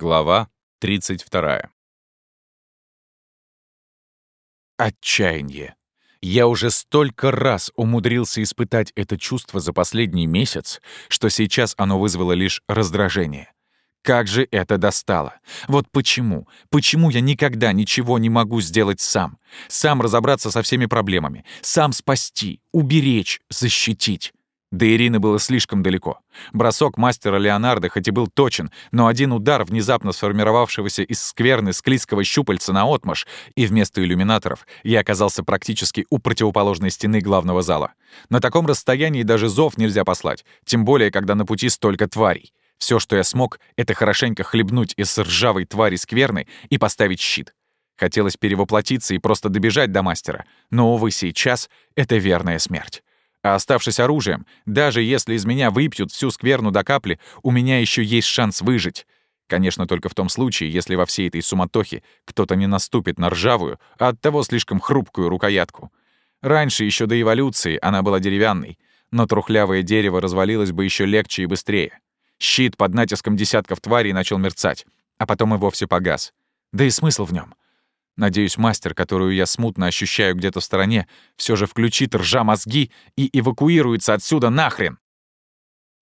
Глава 32. Отчаяние. Я уже столько раз умудрился испытать это чувство за последний месяц, что сейчас оно вызвало лишь раздражение. Как же это достало? Вот почему? Почему я никогда ничего не могу сделать сам? Сам разобраться со всеми проблемами, сам спасти, уберечь, защитить. До Ирины было слишком далеко. Бросок мастера Леонардо хоть и был точен, но один удар внезапно сформировавшегося из скверны склизкого щупальца на отмаш, и вместо иллюминаторов я оказался практически у противоположной стены главного зала. На таком расстоянии даже зов нельзя послать, тем более, когда на пути столько тварей. Все, что я смог, это хорошенько хлебнуть из ржавой твари скверны и поставить щит. Хотелось перевоплотиться и просто добежать до мастера, но, увы, сейчас это верная смерть. А оставшись оружием, даже если из меня выпьют всю скверну до капли, у меня еще есть шанс выжить. Конечно, только в том случае, если во всей этой суматохе кто-то не наступит на ржавую, а оттого слишком хрупкую рукоятку. Раньше, еще до эволюции, она была деревянной, но трухлявое дерево развалилось бы еще легче и быстрее. Щит под натиском десятков тварей начал мерцать, а потом и вовсе погас. Да и смысл в нем. Надеюсь, мастер, которую я смутно ощущаю где-то в стороне, все же включит ржа мозги и эвакуируется отсюда нахрен.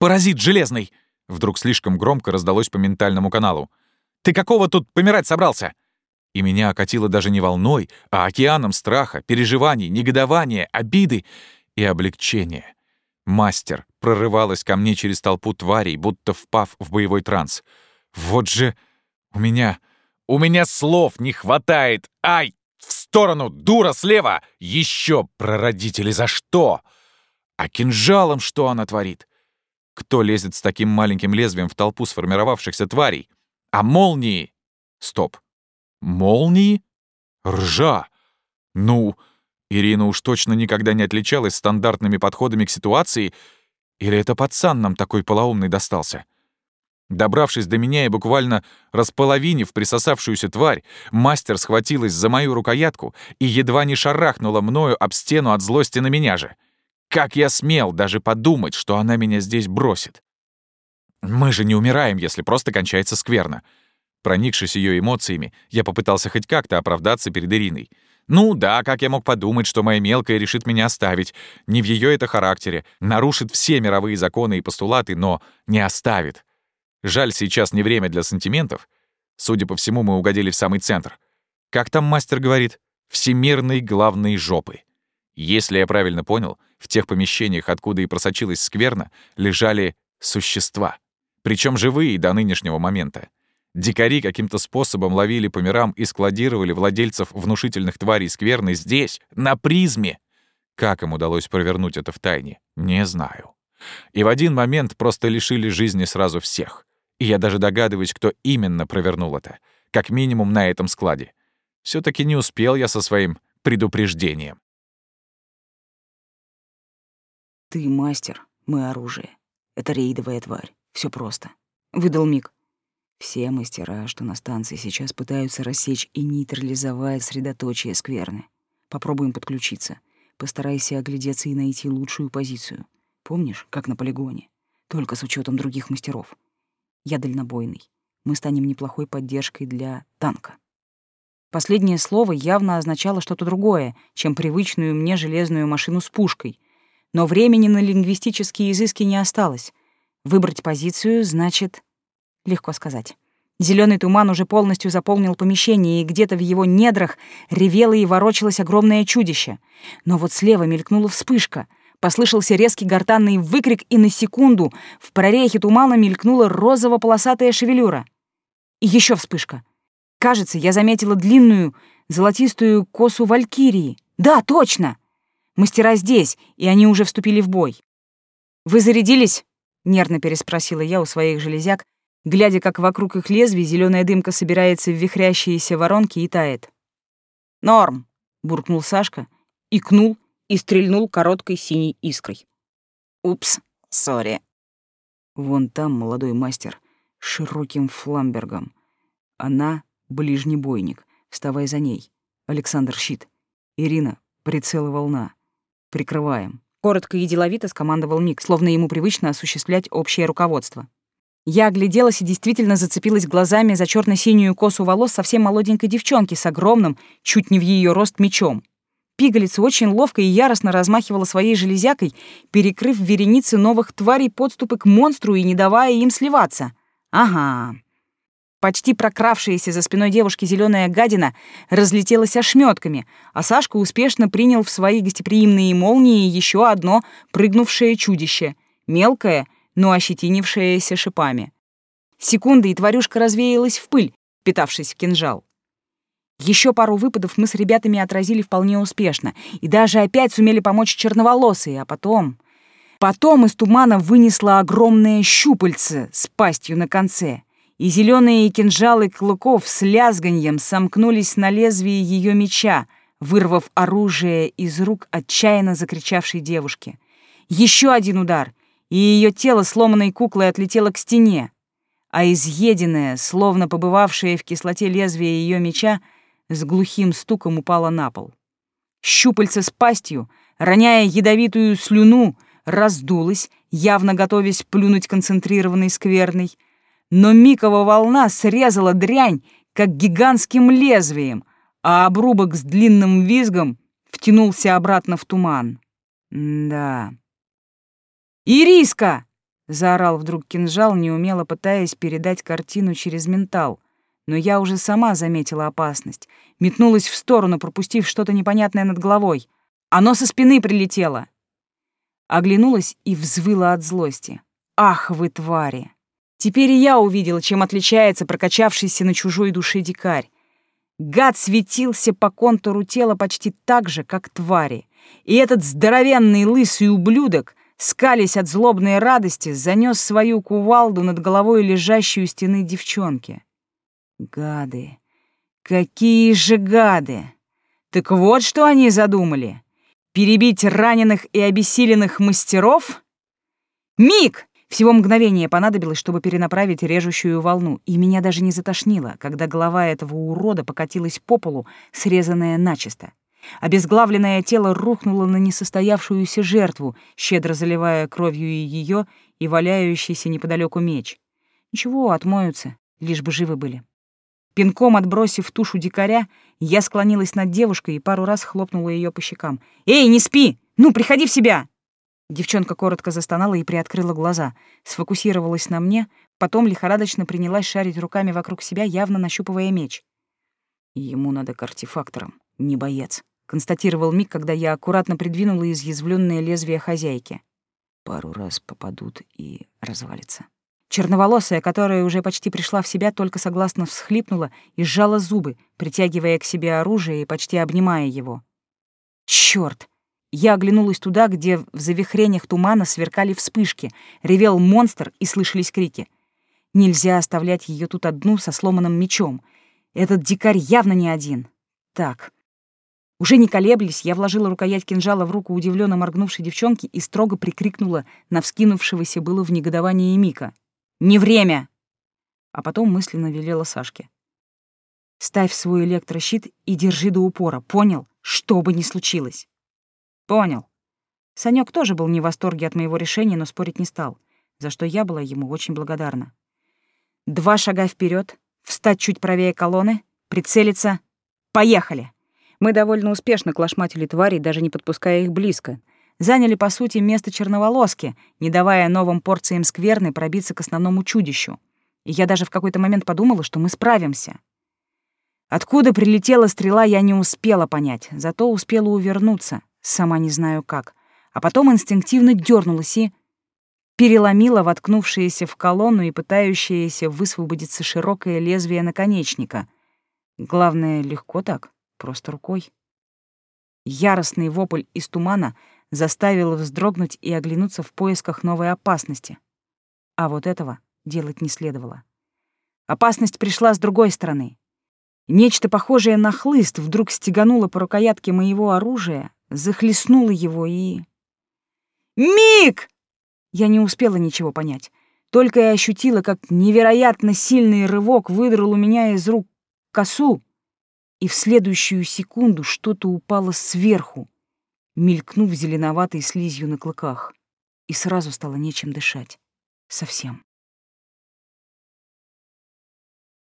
«Паразит железный!» Вдруг слишком громко раздалось по ментальному каналу. «Ты какого тут помирать собрался?» И меня окатило даже не волной, а океаном страха, переживаний, негодования, обиды и облегчения. Мастер прорывалась ко мне через толпу тварей, будто впав в боевой транс. Вот же у меня у меня слов не хватает! Ай! В сторону! Дура слева! Еще прародители за что? А кинжалом что она творит? Кто лезет с таким маленьким лезвием в толпу сформировавшихся тварей? А молнии? Стоп. Молнии? Ржа. Ну, Ирина уж точно никогда не отличалась стандартными подходами к ситуации, или это пацан нам такой полоумный достался? Добравшись до меня и буквально располовинив присосавшуюся тварь, мастер схватилась за мою рукоятку и едва не шарахнула мною об стену от злости на меня же. Как я смел даже подумать, что она меня здесь бросит? Мы же не умираем, если просто кончается скверно. Проникшись ее эмоциями, я попытался хоть как-то оправдаться перед Ириной. Ну да, как я мог подумать, что моя мелкая решит меня оставить. Не в ее это характере, нарушит все мировые законы и постулаты, но не оставит. Жаль, сейчас не время для сантиментов. Судя по всему, мы угодили в самый центр. Как там мастер говорит? Всемирной главной жопы. Если я правильно понял, в тех помещениях, откуда и просочилась скверна, лежали существа. Причем живые до нынешнего момента. Дикари каким-то способом ловили по мирам и складировали владельцев внушительных тварей скверны здесь, на призме. Как им удалось провернуть это в тайне, не знаю. И в один момент просто лишили жизни сразу всех. И я даже догадываюсь, кто именно провернул это. Как минимум на этом складе. все таки не успел я со своим предупреждением. «Ты мастер, мы оружие. Это рейдовая тварь. Все просто», — выдал Мик. «Все мастера, что на станции сейчас пытаются рассечь и нейтрализовать средоточие скверны. Попробуем подключиться. Постарайся оглядеться и найти лучшую позицию. Помнишь, как на полигоне? Только с учетом других мастеров. Я дальнобойный. Мы станем неплохой поддержкой для танка. Последнее слово явно означало что-то другое, чем привычную мне железную машину с пушкой. Но времени на лингвистические изыски не осталось. Выбрать позицию значит... Легко сказать. Зеленый туман уже полностью заполнил помещение, и где-то в его недрах ревело и ворочалось огромное чудище. Но вот слева мелькнула вспышка — Послышался резкий гортанный выкрик, и на секунду в прорехе тумана мелькнула розово-полосатая шевелюра. И еще вспышка. Кажется, я заметила длинную, золотистую косу валькирии. Да, точно! Мастера здесь, и они уже вступили в бой. «Вы зарядились?» — нервно переспросила я у своих железяк, глядя, как вокруг их лезвий зеленая дымка собирается в вихрящиеся воронки и тает. «Норм!» — буркнул Сашка, икнул и стрельнул короткой синей искрой. «Упс, сори». Вон там молодой мастер с широким фламбергом. Она — ближнебойник. Вставай за ней. Александр щит. Ирина — прицел волна. Прикрываем. Коротко и деловито скомандовал Мик, словно ему привычно осуществлять общее руководство. Я огляделась и действительно зацепилась глазами за черно синюю косу волос совсем молоденькой девчонки с огромным, чуть не в ее рост, мечом. Пигалица очень ловко и яростно размахивала своей железякой, перекрыв вереницы новых тварей подступы к монстру и не давая им сливаться. Ага. Почти прокравшаяся за спиной девушки зеленая гадина разлетелась ошметками, а Сашка успешно принял в свои гостеприимные молнии еще одно прыгнувшее чудище, мелкое, но ощетинившееся шипами. Секунды, и тварюшка развеялась в пыль, питавшись в кинжал. Еще пару выпадов мы с ребятами отразили вполне успешно. И даже опять сумели помочь черноволосые, а потом... Потом из тумана вынесло огромное щупальце с пастью на конце — и зеленые кинжалы клыков с лязганьем сомкнулись на лезвии ее меча, вырвав оружие из рук отчаянно закричавшей девушки. Еще один удар, и ее тело сломанной куклой отлетело к стене, а изъеденное, словно побывавшее в кислоте лезвие ее меча, с глухим стуком упало на пол. Щупальце с пастью, роняя ядовитую слюну, раздулось, явно готовясь плюнуть концентрированной скверной, но Микова волна срезала дрянь, как гигантским лезвием, а обрубок с длинным визгом втянулся обратно в туман. да. «Ириска!» — заорал вдруг кинжал, неумело пытаясь передать картину через ментал. Но я уже сама заметила опасность. Метнулась в сторону, пропустив что-то непонятное над головой. Оно со спины прилетело. Оглянулась и взвыла от злости. «Ах вы, твари!» Теперь и я увидела, чем отличается прокачавшийся на чужой душе дикарь. Гад светился по контуру тела почти так же, как твари. И этот здоровенный лысый ублюдок, скались от злобной радости, занес свою кувалду над головой лежащей у стены девчонки. Гады! Какие же гады! Так вот, что они задумали. Перебить раненых и обессиленных мастеров? Миг! Всего мгновение понадобилось, чтобы перенаправить режущую волну, и меня даже не затошнило, когда голова этого урода покатилась по полу, срезанная начисто. Обезглавленное тело рухнуло на несостоявшуюся жертву, щедро заливая кровью и ее, и валяющийся неподалеку меч. Ничего, отмоются, лишь бы живы были. Пинком отбросив тушу дикаря, я склонилась над девушкой и пару раз хлопнула ее по щекам. «Эй, не спи! Ну, приходи в себя!» Девчонка коротко застонала и приоткрыла глаза, сфокусировалась на мне, потом лихорадочно принялась шарить руками вокруг себя, явно нащупывая меч. «Ему надо к артефакторам, не боец», — констатировал Мик, когда я аккуратно придвинула изъязвленное лезвие хозяйки. Пару раз попадут и развалится. Черноволосая, которая уже почти пришла в себя, только согласно всхлипнула и сжала зубы, притягивая к себе оружие и почти обнимая его. Чёрт! Я оглянулась туда, где в завихрениях тумана сверкали вспышки, ревел монстр и слышались крики. Нельзя оставлять ее тут одну со сломанным мечом. Этот дикарь явно не один. Так. Уже не колеблясь, я вложила рукоять кинжала в руку удивленно моргнувшей девчонки и строго прикрикнула на вскинувшегося было в негодовании Мика. «Не время!» А потом мысленно велела Сашке. «Ставь свой электрощит и держи до упора, понял? Что бы ни случилось!» Понял. Санек тоже был не в восторге от моего решения, но спорить не стал, за что я была ему очень благодарна. Два шага вперед, встать чуть правее колонны, прицелиться. Поехали! Мы довольно успешно клашматили тварей, даже не подпуская их близко. Заняли, по сути, место черноволоски, не давая новым порциям скверны пробиться к основному чудищу. И я даже в какой-то момент подумала, что мы справимся. Откуда прилетела стрела, я не успела понять, зато успела увернуться сама не знаю как, а потом инстинктивно дернулась и переломила воткнувшееся в колонну и пытающееся высвободиться широкое лезвие наконечника. Главное, легко так, просто рукой. Яростный вопль из тумана заставил вздрогнуть и оглянуться в поисках новой опасности. А вот этого делать не следовало. Опасность пришла с другой стороны. Нечто похожее на хлыст вдруг стегануло по рукоятке моего оружия, захлестнула его и... «Мик!» Я не успела ничего понять. Только и ощутила, как невероятно сильный рывок выдрал у меня из рук косу, и в следующую секунду что-то упало сверху, мелькнув зеленоватой слизью на клыках, и сразу стало нечем дышать. Совсем.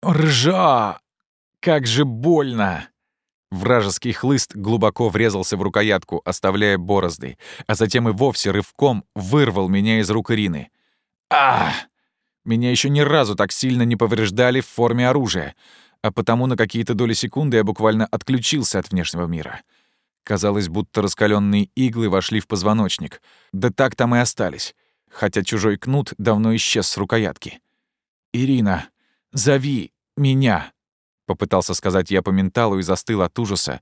Ржа! Как же больно! Вражеский хлыст глубоко врезался в рукоятку, оставляя борозды, а затем и вовсе рывком вырвал меня из рук Ирины. А! Меня еще ни разу так сильно не повреждали в форме оружия, а потому на какие-то доли секунды я буквально отключился от внешнего мира. Казалось, будто раскаленные иглы вошли в позвоночник. Да так там и остались, хотя чужой кнут давно исчез с рукоятки. «Ирина, зови меня!» Попытался сказать я по менталу и застыл от ужаса,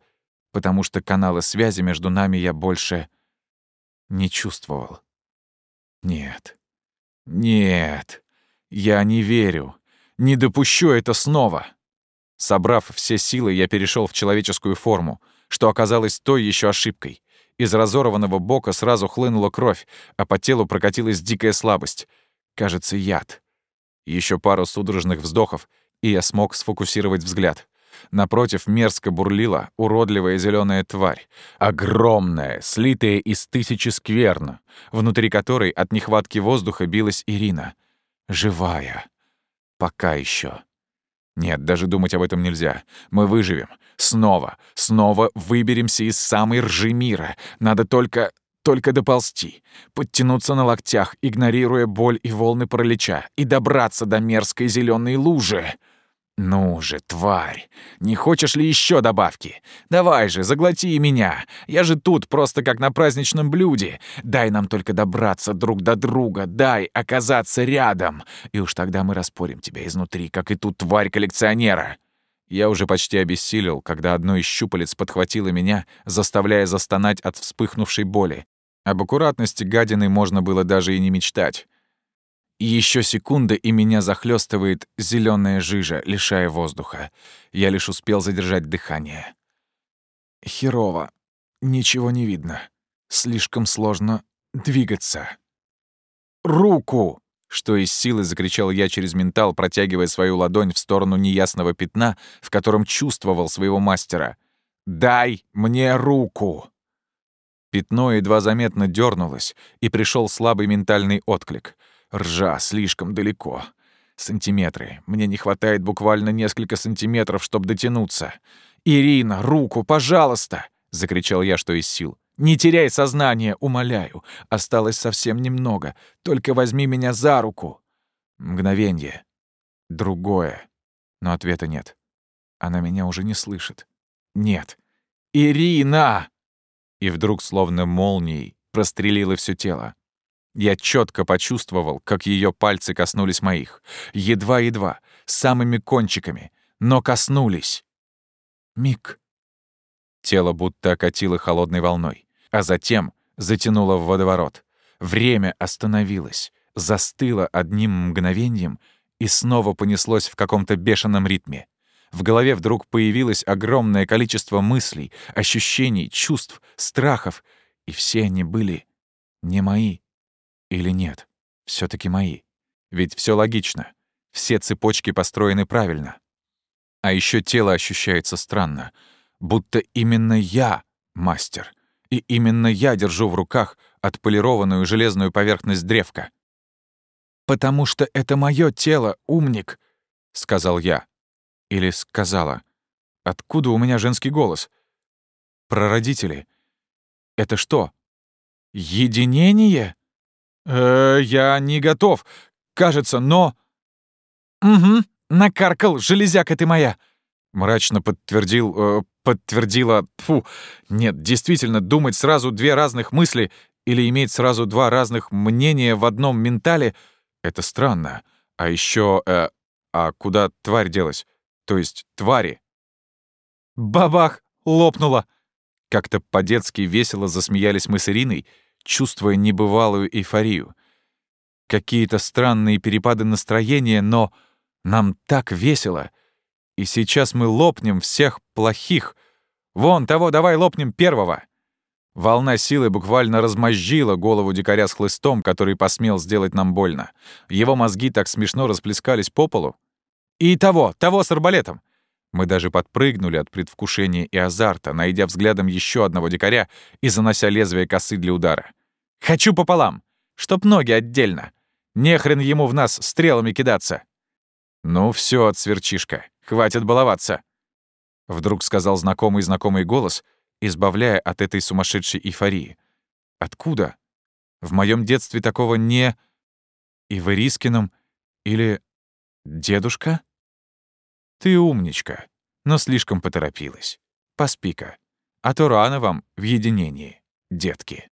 потому что каналы связи между нами я больше не чувствовал. Нет. Нет. Я не верю. Не допущу это снова. Собрав все силы, я перешел в человеческую форму, что оказалось той еще ошибкой. Из разорванного бока сразу хлынула кровь, а по телу прокатилась дикая слабость. Кажется, яд. Еще пару судорожных вздохов, и я смог сфокусировать взгляд. Напротив мерзко бурлила уродливая зеленая тварь. Огромная, слитая из тысячи скверн, внутри которой от нехватки воздуха билась Ирина. Живая. Пока еще. Нет, даже думать об этом нельзя. Мы выживем. Снова, снова выберемся из самой ржи мира. Надо только только доползти, подтянуться на локтях, игнорируя боль и волны паралича, и добраться до мерзкой зеленой лужи. «Ну же, тварь, не хочешь ли еще добавки? Давай же, заглоти меня. Я же тут просто как на праздничном блюде. Дай нам только добраться друг до друга, дай оказаться рядом. И уж тогда мы распорим тебя изнутри, как и ту тварь коллекционера». Я уже почти обессилел, когда одно из щупалец подхватило меня, заставляя застонать от вспыхнувшей боли. Об аккуратности гадины можно было даже и не мечтать. Еще секунда, и меня захлестывает зеленая жижа, лишая воздуха. Я лишь успел задержать дыхание. Херово. Ничего не видно. Слишком сложно двигаться. «Руку!» Что из силы закричал я через ментал, протягивая свою ладонь в сторону неясного пятна, в котором чувствовал своего мастера. «Дай мне руку!» Пятно едва заметно дернулось, и пришел слабый ментальный отклик. Ржа слишком далеко. Сантиметры. Мне не хватает буквально несколько сантиметров, чтобы дотянуться. «Ирина, руку, пожалуйста!» — закричал я, что из сил. «Не теряй сознание, умоляю. Осталось совсем немного. Только возьми меня за руку». Мгновенье. Другое. Но ответа нет. Она меня уже не слышит. «Нет». «Ирина!» И вдруг, словно молнией, прострелило все тело. Я четко почувствовал, как ее пальцы коснулись моих. Едва-едва, самыми кончиками, но коснулись. Миг. Тело будто окатило холодной волной, а затем затянуло в водоворот. Время остановилось, застыло одним мгновением и снова понеслось в каком-то бешеном ритме. В голове вдруг появилось огромное количество мыслей, ощущений, чувств, страхов, и все они были не мои. Или нет? все таки мои. Ведь все логично. Все цепочки построены правильно. А еще тело ощущается странно, будто именно я мастер, и именно я держу в руках отполированную железную поверхность древка. «Потому что это мое тело, умник», — сказал я. Или сказала. Откуда у меня женский голос? Прародители. Это что? Единение? Э, я не готов, кажется, но... Угу, накаркал, железяка ты моя. Мрачно подтвердил, э, подтвердила... Фу, нет, действительно, думать сразу две разных мысли или иметь сразу два разных мнения в одном ментале — это странно. А еще, э, а куда тварь делась? То есть твари? Бабах! Лопнула! Как-то по-детски весело засмеялись мы с Ириной, чувствуя небывалую эйфорию. Какие-то странные перепады настроения, но нам так весело. И сейчас мы лопнем всех плохих. Вон того, давай лопнем первого. Волна силы буквально размозжила голову дикаря с хлыстом, который посмел сделать нам больно. Его мозги так смешно расплескались по полу. И того, того с арбалетом. Мы даже подпрыгнули от предвкушения и азарта, найдя взглядом еще одного дикаря и занося лезвие косы для удара. Хочу пополам, чтоб ноги отдельно. Не хрен ему в нас стрелами кидаться. «Ну все, сверчишка, хватит баловаться!» Вдруг сказал знакомый-знакомый голос, избавляя от этой сумасшедшей эйфории. «Откуда? В моем детстве такого не... И в Ирискином? Или... Дедушка?» «Ты умничка, но слишком поторопилась. Поспи-ка, а то рано вам в единении, детки».